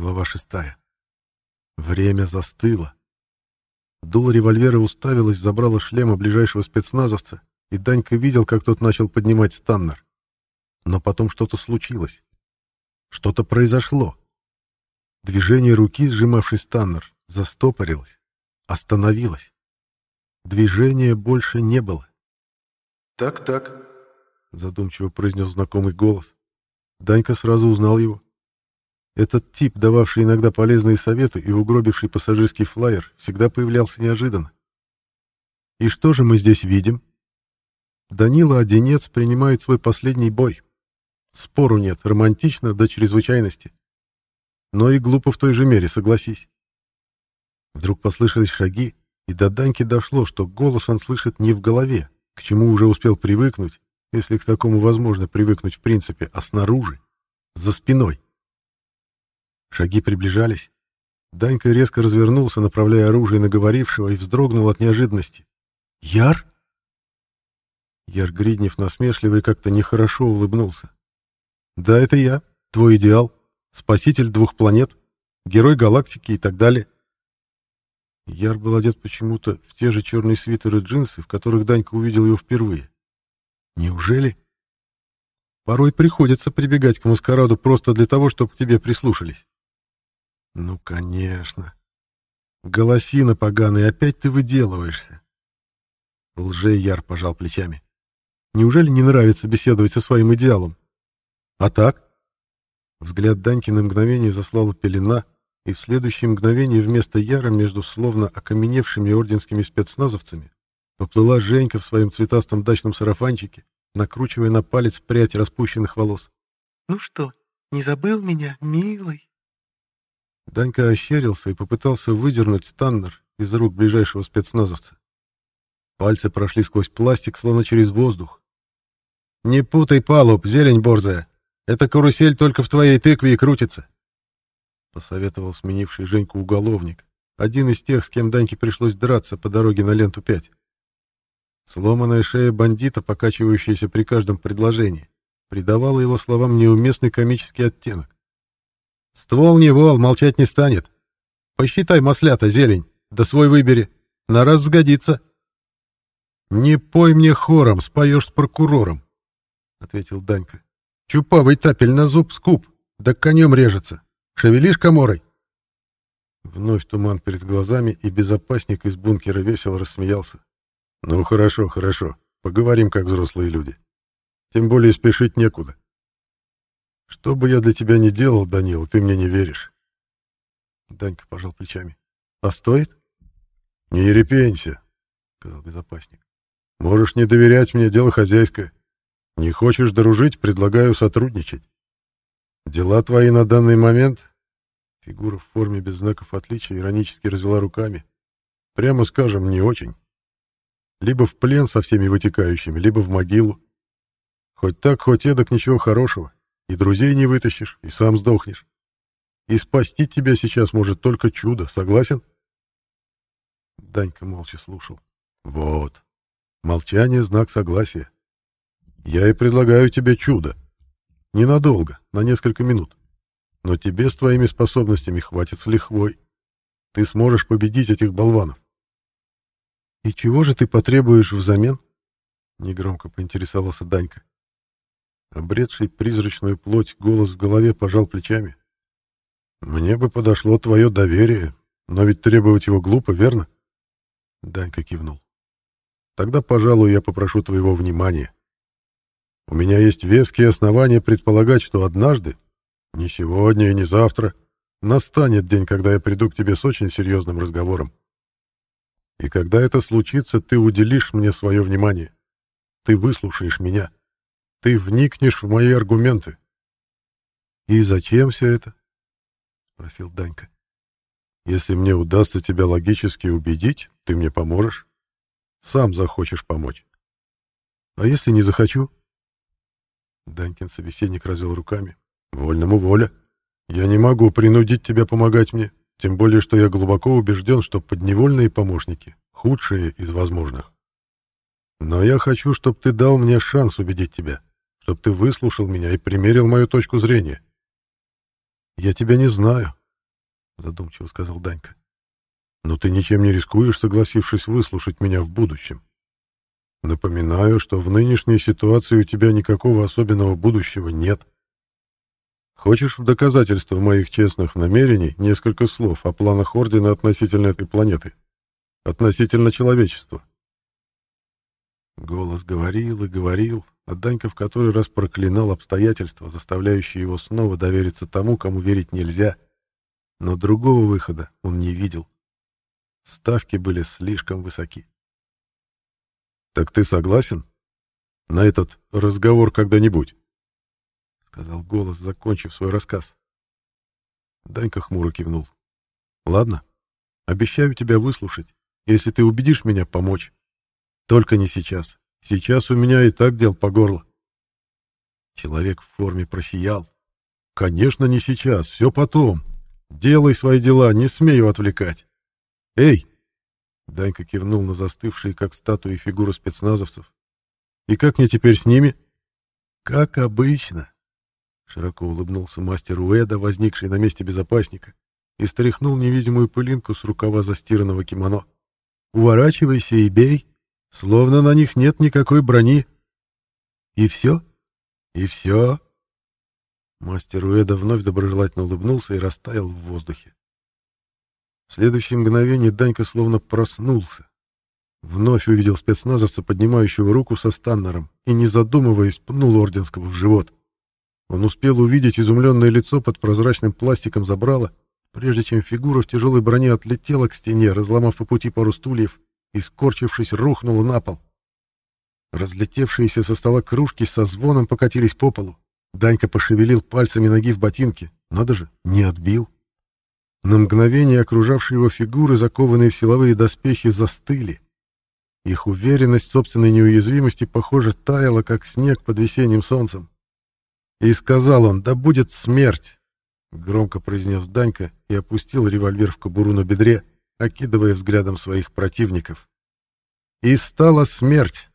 Глава шестая. Время застыло. Дуло револьвера уставилась в забрало шлема ближайшего спецназовца, и Данька видел, как тот начал поднимать станнер. Но потом что-то случилось. Что-то произошло. Движение руки, сжимавшей станнер, застопорилось, остановилось. Движения больше не было. «Так-так», — задумчиво произнес знакомый голос. Данька сразу узнал его. Этот тип, дававший иногда полезные советы и угробивший пассажирский флайер, всегда появлялся неожиданно. И что же мы здесь видим? Данила Одинец принимает свой последний бой. Спору нет, романтично до чрезвычайности. Но и глупо в той же мере, согласись. Вдруг послышались шаги, и до Даньки дошло, что голос он слышит не в голове, к чему уже успел привыкнуть, если к такому возможно привыкнуть в принципе, а снаружи, за спиной. Шаги приближались. Данька резко развернулся, направляя оружие на говорившего, и вздрогнул от неожиданности. «Яр?» Яр Гриднев насмешливо как-то нехорошо улыбнулся. «Да, это я, твой идеал, спаситель двух планет, герой галактики и так далее». Яр был одет почему-то в те же черные свитеры и джинсы, в которых Данька увидел его впервые. «Неужели?» «Порой приходится прибегать к маскараду просто для того, чтобы к тебе прислушались». Ну, конечно. Голосина поганый, опять ты выделываешься. Лже-Яр пожал плечами. Неужели не нравится беседовать со своим идеалом? А так? Взгляд Даньки на мгновение заслала пелена, и в следующее мгновение вместо Яра между словно окаменевшими орденскими спецназовцами поплыла Женька в своем цветастом дачном сарафанчике, накручивая на палец прядь распущенных волос. «Ну что, не забыл меня, милый?» Данька ощерился и попытался выдернуть станнер из рук ближайшего спецназовца. Пальцы прошли сквозь пластик, словно через воздух. «Не путай палуб, зелень борзая! Эта карусель только в твоей тыкве и крутится!» Посоветовал сменивший Женьку уголовник, один из тех, с кем Даньке пришлось драться по дороге на ленту 5. Сломанная шея бандита, покачивающаяся при каждом предложении, придавала его словам неуместный комический оттенок. Ствол не вол, молчать не станет. Посчитай маслята, зелень, да свой выбери. На раз сгодится. Не пой мне хором, споешь с прокурором, — ответил Данька. Чупавый тапель на зуб скуп, да конем режется. Шевелишь коморой? Вновь туман перед глазами, и безопасник из бункера весело рассмеялся. «Ну, хорошо, хорошо. Поговорим, как взрослые люди. Тем более спешить некуда. Что бы я для тебя ни делал, Данил, ты мне не веришь. Данька пожал плечами. А стоит? Не ерепенься, сказал безопасник. Можешь не доверять мне, дело хозяйское. Не хочешь дружить, предлагаю сотрудничать. Дела твои на данный момент... Фигура в форме без знаков отличия иронически развела руками. Прямо скажем, не очень. Либо в плен со всеми вытекающими, либо в могилу. Хоть так, хоть эдак, ничего хорошего. И друзей не вытащишь, и сам сдохнешь. И спасти тебя сейчас может только чудо, согласен? Данька молча слушал. Вот. Молчание — знак согласия. Я и предлагаю тебе чудо. Ненадолго, на несколько минут. Но тебе с твоими способностями хватит с лихвой. Ты сможешь победить этих болванов. «И чего же ты потребуешь взамен?» — негромко поинтересовался Данька. Обретший призрачную плоть, голос в голове пожал плечами. «Мне бы подошло твое доверие, но ведь требовать его глупо, верно?» Данька кивнул. «Тогда, пожалуй, я попрошу твоего внимания. У меня есть веские основания предполагать, что однажды, не сегодня и не завтра, настанет день, когда я приду к тебе с очень серьезным разговором. И когда это случится, ты уделишь мне свое внимание. Ты выслушаешь меня. Ты вникнешь в мои аргументы. И зачем все это? спросил Данька. Если мне удастся тебя логически убедить, ты мне поможешь. Сам захочешь помочь. А если не захочу? Данькин собеседник развел руками. Вольному воля. Я не могу принудить тебя помогать мне, тем более, что я глубоко убежден, что подневольные помощники — худшие из возможных. Но я хочу, чтобы ты дал мне шанс убедить тебя чтобы ты выслушал меня и примерил мою точку зрения. Я тебя не знаю, задумчиво сказал Данька. Но ты ничем не рискуешь, согласившись выслушать меня в будущем. Напоминаю, что в нынешней ситуации у тебя никакого особенного будущего нет. Хочешь в доказательство моих честных намерений несколько слов о планах Ордена относительно этой планеты? Относительно человечества? Голос говорил и говорил, а Данька в который раз проклинал обстоятельства, заставляющие его снова довериться тому, кому верить нельзя. Но другого выхода он не видел. Ставки были слишком высоки. «Так ты согласен? На этот разговор когда-нибудь?» — сказал голос, закончив свой рассказ. Данька хмуро кивнул. «Ладно, обещаю тебя выслушать, если ты убедишь меня помочь. Только не сейчас. Сейчас у меня и так дел по горло». Человек в форме просиял. «Конечно, не сейчас, все потом. Делай свои дела, не смею отвлекать. Эй!» Данька кивнул на застывшие, как статуи, фигуры спецназовцев. «И как мне теперь с ними?» «Как обычно», — широко улыбнулся мастер Уэда, возникший на месте безопасника, и стряхнул невидимую пылинку с рукава застиранного кимоно. «Уворачивайся и бей, словно на них нет никакой брони». «И все?» «И все?» Мастер Уэда вновь доброжелательно улыбнулся и растаял в воздухе. В следующее мгновение Данька словно проснулся. Вновь увидел спецназовца, поднимающего руку со станнером, и, не задумываясь, пнул Орденского в живот. Он успел увидеть изумленное лицо под прозрачным пластиком забрала, прежде чем фигура в тяжелой броне отлетела к стене, разломав по пути пару стульев, и, скорчившись, рухнула на пол. Разлетевшиеся со стола кружки со звоном покатились по полу. Данька пошевелил пальцами ноги в ботинке. Надо же, не отбил. На мгновение окружавшие его фигуры, закованные в силовые доспехи, застыли. Их уверенность в собственной неуязвимости, похоже, таяла, как снег под весенним солнцем. И сказал он, да будет смерть, громко произнес Данька и опустил револьвер в кобуру на бедре, окидывая взглядом своих противников. И стала смерть.